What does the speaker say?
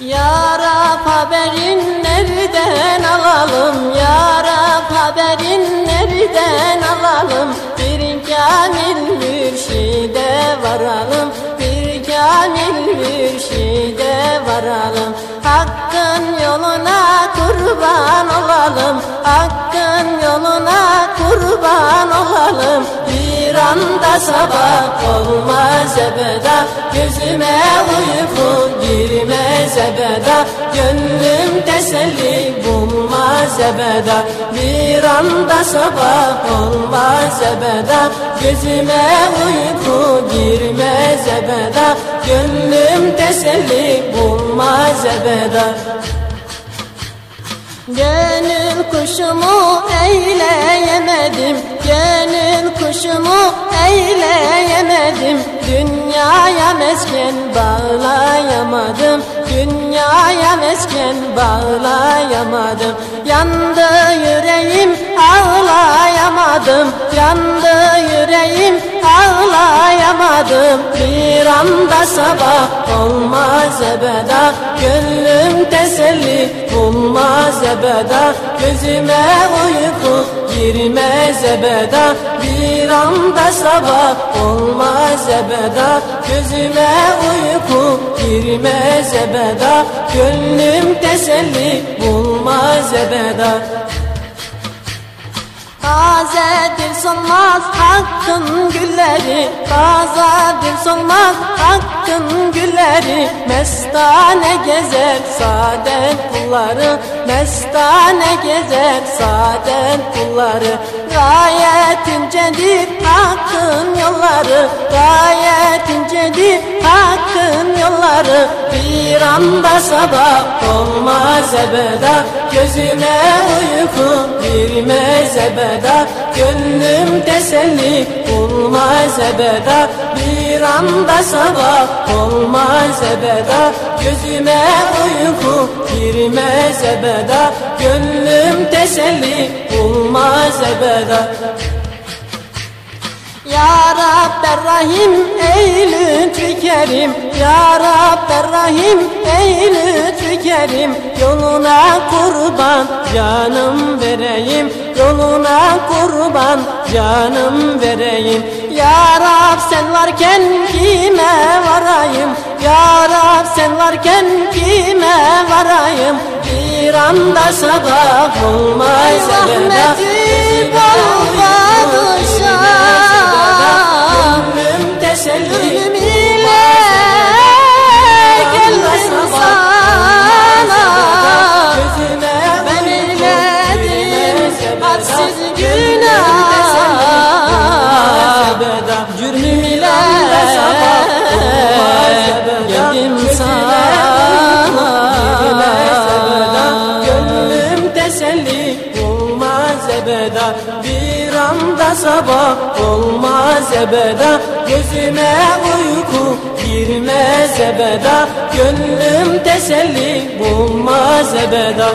Ya Rab haberin nereden alalım? Ya Rab haberin nereden alalım? Bir kamil mürşide varalım. Bir kamil mürşide varalım. Hakkın yoluna kurban olalım. Hakkın yoluna kurban olalım. Bir anda sabah olmaz ebeda. Gözüme uyku ebeda Gönlüm teselli bulmaz ebeda Bir anda sabah olmaz ebeda Gözüme uyku girmez ebeda Gönlüm teselli bulmaz ebeda Gönül kuşumu eyleyemedim Gönül kuşumu eyleyemedim Dünyaya mesken bağlayamadım. Dünyaya mesken bağlayamadım. Yandı yüreğim ağlayamadım. Yandı yüreğim ağlayamadım Bir anda sabah. Olmaz ebeda Gönlüm teselli. Bulmaz ebeda Gözüme uyku girmez ebeda. Bir anda sabah. Olmaz ebeda Gözüme uyku girmez ebeda. Gönlüm teselli. Bulmaz ebeda. Tazedir solmaz hakkın gülleri Tazedir solmaz hakkın gülleri. Mestane gezer saadet kulları. Mestane gezer saadet kulları. Gayet incedir hakkın yolları. Gayet incedir hakkın yolları Bir anda sabah olmaz ebeda Gözüme uyku girmez ebeda. Gönlüm teselli bulmaz ebeda. Bir anda sabah olmaz ebeda Gözüme uyku girmez ebeda. Gönlüm teselli bulmaz ebeda. Ya Rab Rahim lütfü kerim Ya Rab Rahim ey lütfü kerim Yoluna kurban canım vereyim. Yoluna kurban canım vereyim. Ya Rab sen varken kime varayım? Ya Rab sen varken kime varayım? Bir anda sabah olmaz Rahmeti bol Bir anda sabah olmaz ebeda Gözüme uyku girmez ebeda Gönlüm teselli bulmaz ebeda